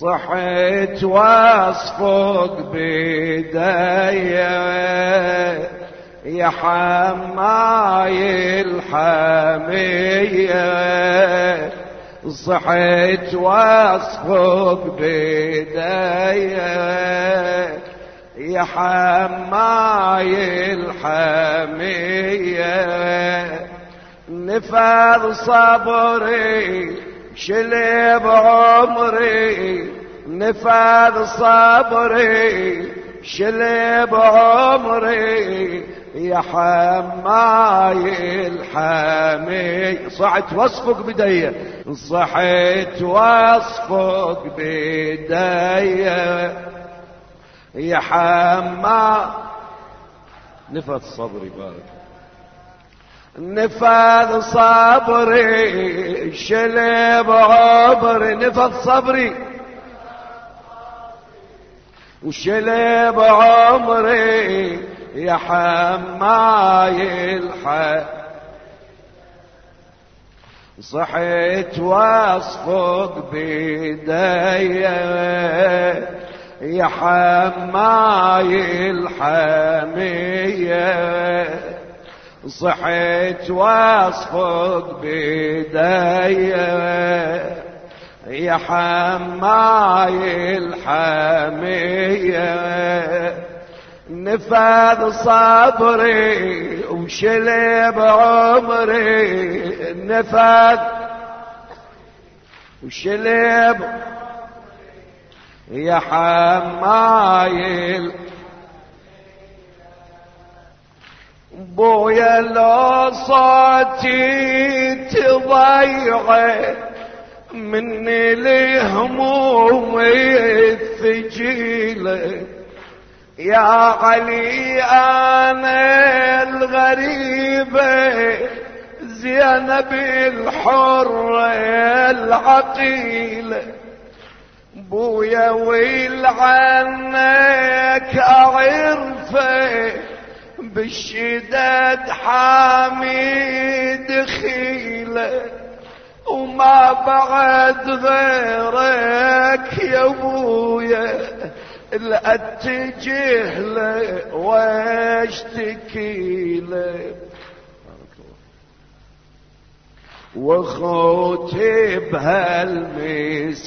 صحيت واصفق بداية. يا حماي الحمية صحيت واصفق بداية. يا حماي الحمية نفاذ صبري شلب عمري. نفاذ صبري شلب عمري يا حماي الحامي. صعت وصفك بدي صحيت وصفك بدي يا حما نفذ صبري بارك. نفذ صبري شلب عبري نفذ صبري. وشلب عمري يا حماي الحي صحيت واصفق بيدي يا حماي الحمية صحيت واصفق بيدي يا حماي الحمية نفاذ صبري وشلب عمري. نفاذ وشلب يا حمايل. بويا لو صوتي تضيع مني لهمومي الثجيله يا علي أنا الغريبة زينب الحرة العقيلة بويا ويل عنك أعرفه. بالشداد حامي دخيله وما بعد غيرك يا أبويا لا اتجه واشتكي له وخوتي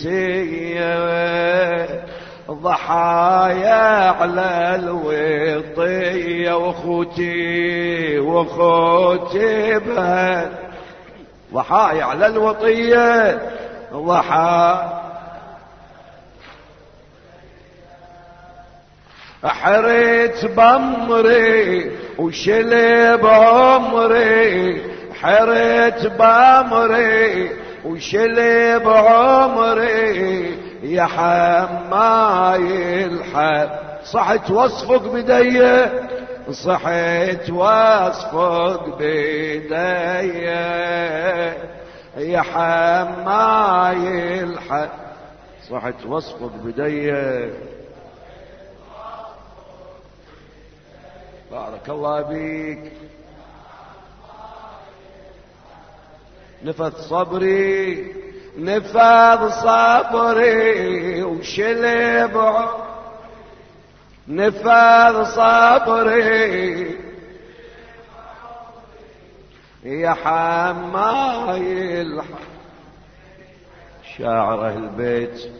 بهالمسية ضحايا على الوطية وخوتي وخوتي بهال ضحايا على الوطية. ضحايا حريت بمري وشلب عمري حريت بمري وشلب عمري يا حماي الحب صحت وصفك بدي صحيت وصفك بدي يا حماي الحب صحت وصفك بدي بارك الله بيك نفذ صبري نفذ صبري وشلب نفذ صبري. يا حماي شاعر أهل البيت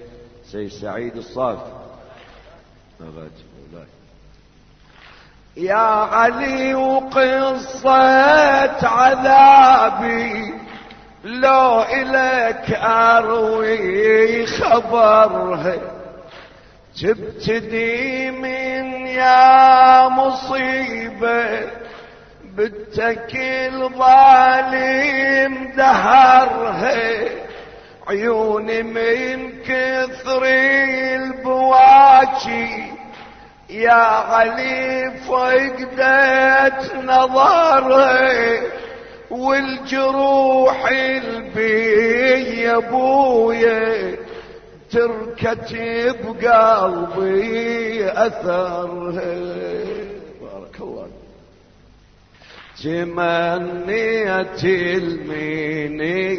سيد سعيد الصافي يا علي وقصة عذابي لو إلك أروي خبرها تبتدي من يا مصيبة بالتكل ظالم دهرها. عيوني من كثر البواكي يا علي فقدت نظري والجروح البيا يابويا تركت بقلبي اثرها بارك الله. تمنيت المنية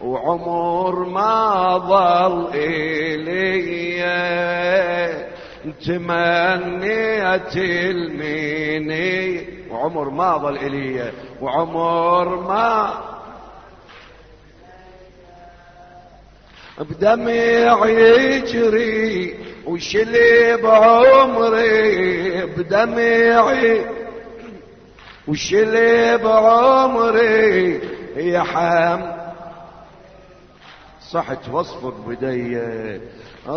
وعمر ما ظل إلي. تمنيت المنية وعمر ما ظل إلي. وعمر ما بدمع يجري وشلي بعمري؟ بدمعي وشلي بعمري؟ يا حام صحت وصفك بدي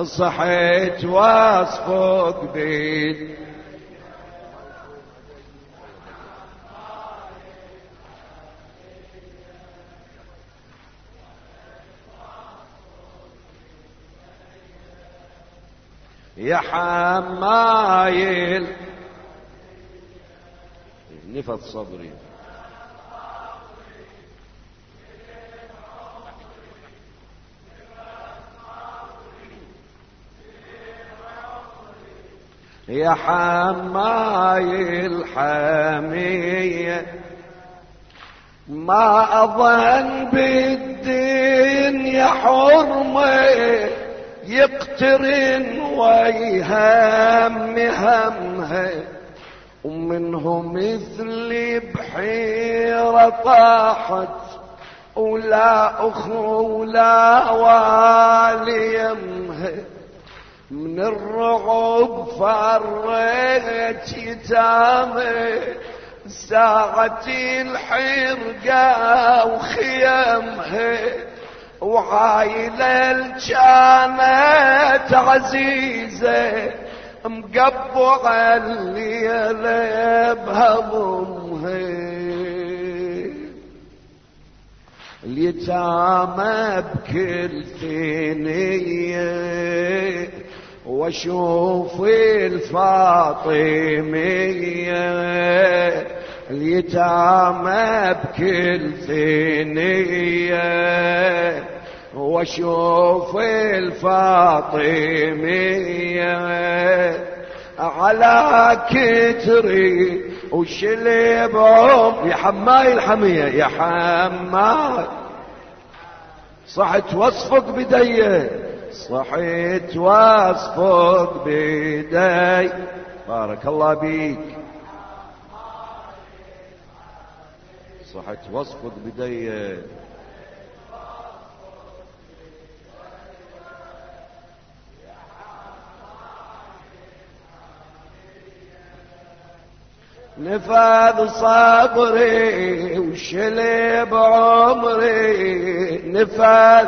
صحت وصفك بيد يا حمايل. نفت صبري. يا حماي الحمية ما أظن بالدين يا حرمة. يقترن ويهم همها ومنهم مثلي بحيرة طاحت ولا أخو ولا والي من الرعب فريت يتامي ساعة الحرقة وخيمها وعايلة كانت عزيزة مقبعة الليلة بهضمها اليتامى بكل ثنية وأشوف الفاطمية. اليتامى بكل ثنية واشوف الفاطمية على كتري وشلبهم يا حماي الحمية يا حماي. صحت وصفك بديه صحيت واصفق بيدي بارك الله بيك صحت واصفق بدي. نفاذ صبري وشلب عمري نفاذ.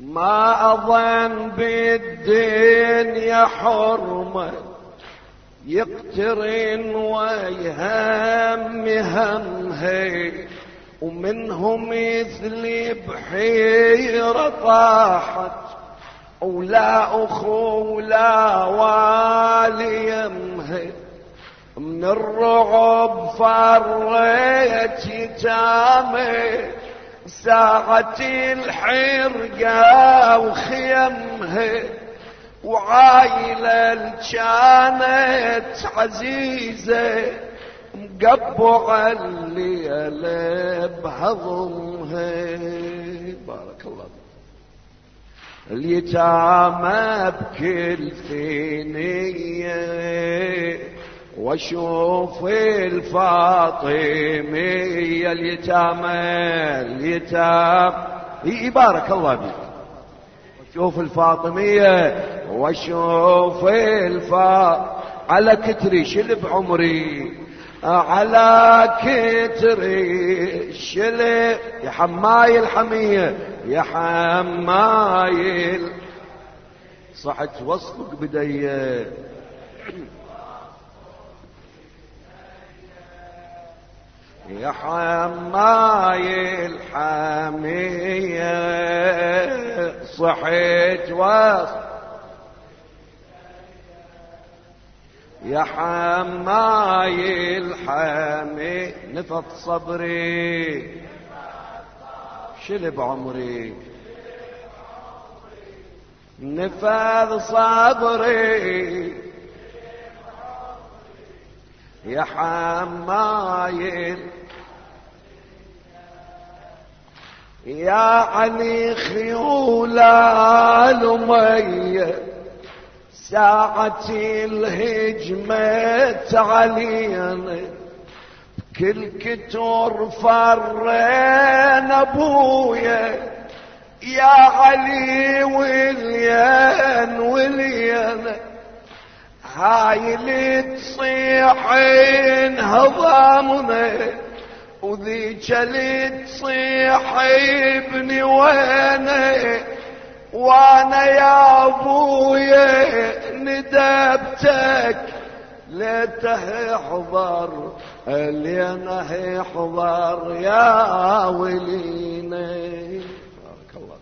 ما أظن بالدين يا حرمة. يقترن ويهم همهي ومنهم مثلي بحيرة طاحت ولا أخو ولا والي يمهي من الرعب فريت يتامي ساعة الحرقة وخيمها وعايلة كانت عزيزة مقبعة اللي بهضمها بارك الله اليتامى بكل ثنية وأشوف الفاطمية. اليتامى اليتام بارك الله بك واشوف الفاطمية. واشوف الفا على كتري شلب عمري على كتري شلب يا حماي الحمية يا حماي صحت وصلك بديه يا حماي الحامية صحيت واص يا حماي الحامي نفط صبري. شلب عمري نفذ صبري. يا حمايل يا علي خيول الأمية ساعة الهجمة علينا كل كتور فرين أبويا يا علي وليان وليان. هاي اللي تصيحين هضامنا وذيك اللي تصيح ابني وينه. وأنا يا ابويا ندبتك. ليته يحضر الينا يحضر يا وليني بارك الله.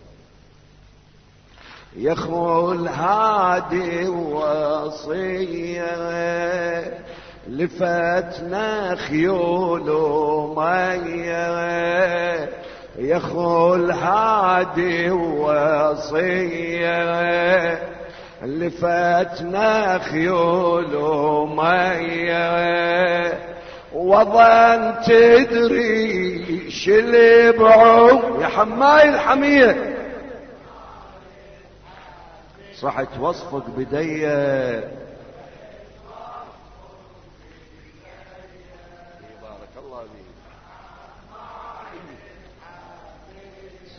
يخو الهادي وصية لفتنا خيول ومية. يخو الهادي وصية لفتنا خيول ومية. وظن تدري شلي بعم يا حماي الحمية صحت وصفك بدية.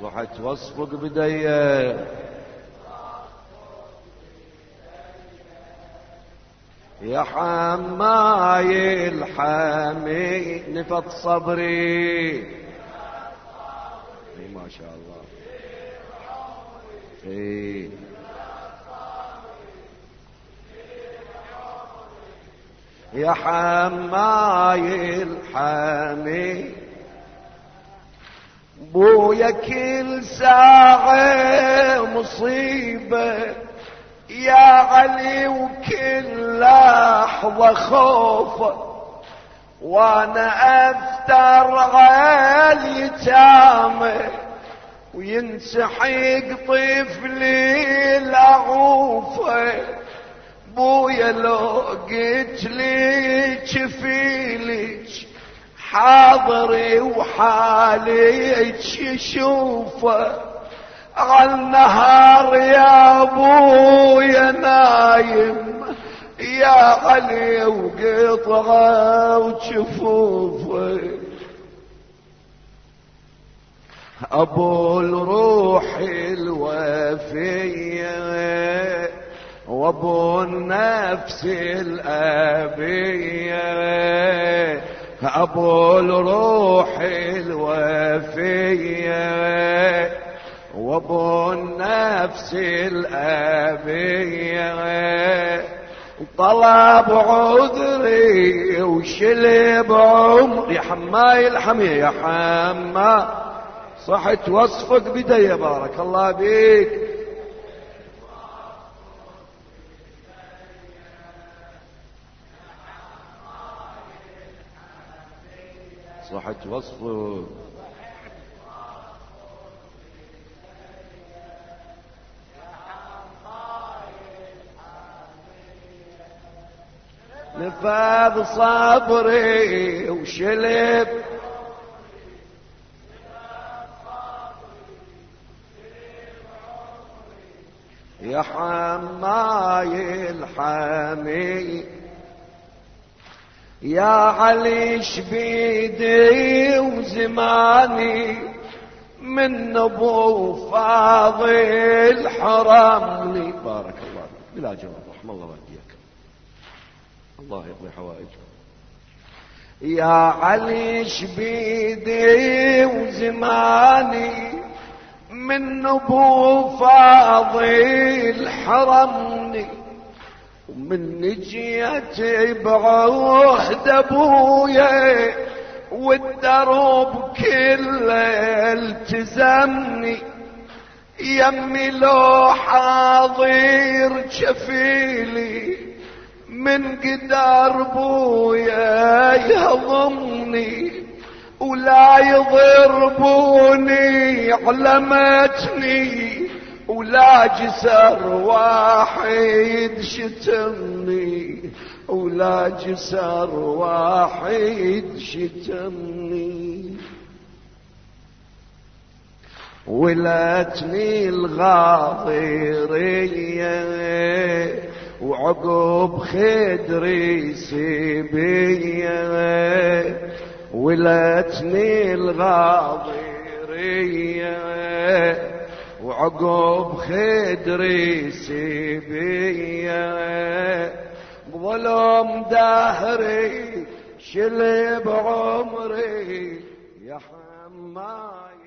صحت وصفك بدية يا حماي الحمي نفط صبري. ما شاء الله. إيه يا حماي الحمي بويا كل ساعة مصيبة يا علي وكل لحظة خوف وأنا أفتر اليتامى وينسحق طفلي العوفة بويا لو قلت لي حاضري وحالي شوفه. عالنهار يا أبويا نايم يا علي وقطعه وشفوفه. أبو الروح الوفية وأبو النفس الآبية. ابو الروح الوفية وابو النفس الأبية. طلب عذري وشلب عمري حماي الحمية يا حما صحت وصفك بدي بارك الله بيك صحت وصفك نفاذ صبري وشلب يا علي شبيدي وزماني؟ من أبو فاضل حرمني بارك الله بلا جواب. رحم الله والديك الله يقضي حوائجكم. يا علي شبيدي وزماني؟ من أبو فاضل حرمني. ومن جيت بعهد أبويا والدرب كله التزمني. يمي لو حاضر شفيلي من قدر بويا يهضمني. ولا يضربوني علمتني ولا جسر واحد شتمني. ولا جسر واحد شتمني. ولتني الغاضرية وعقب خدري سبية ولتني الغاضرية وعقب خدري سبية بظلم دهري شلب عمري يا حماي